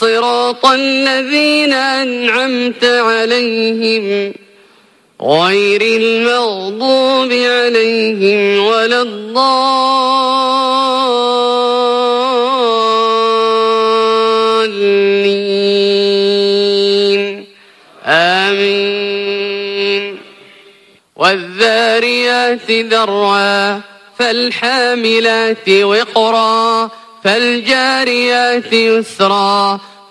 صراط الذين أنعمت عليهم غير المغضوب عليهم ولا الضالين. آمين. والذاريات ذروا فالحاملات وقرا فالجاريات يسرا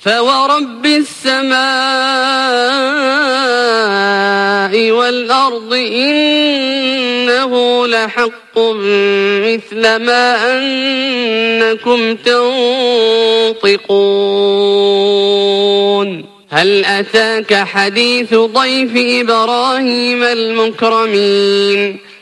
فورب السماء والأرض إنه لحق مثل ما أنكم تنطقون هل أتاك حديث ضيف إبراهيم المكرمين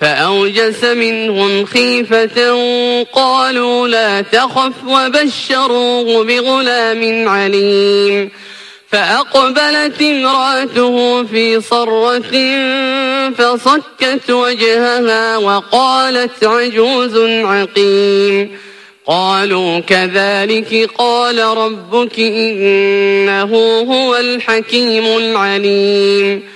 فأوجس منهم خيفة قالوا لا تخف وبشروه بغلام عليم فأقبلت امرأته في صرة فصكت وجهها وقالت عجوز عقيم قالوا كذلك قال ربك إنه هو الحكيم العليم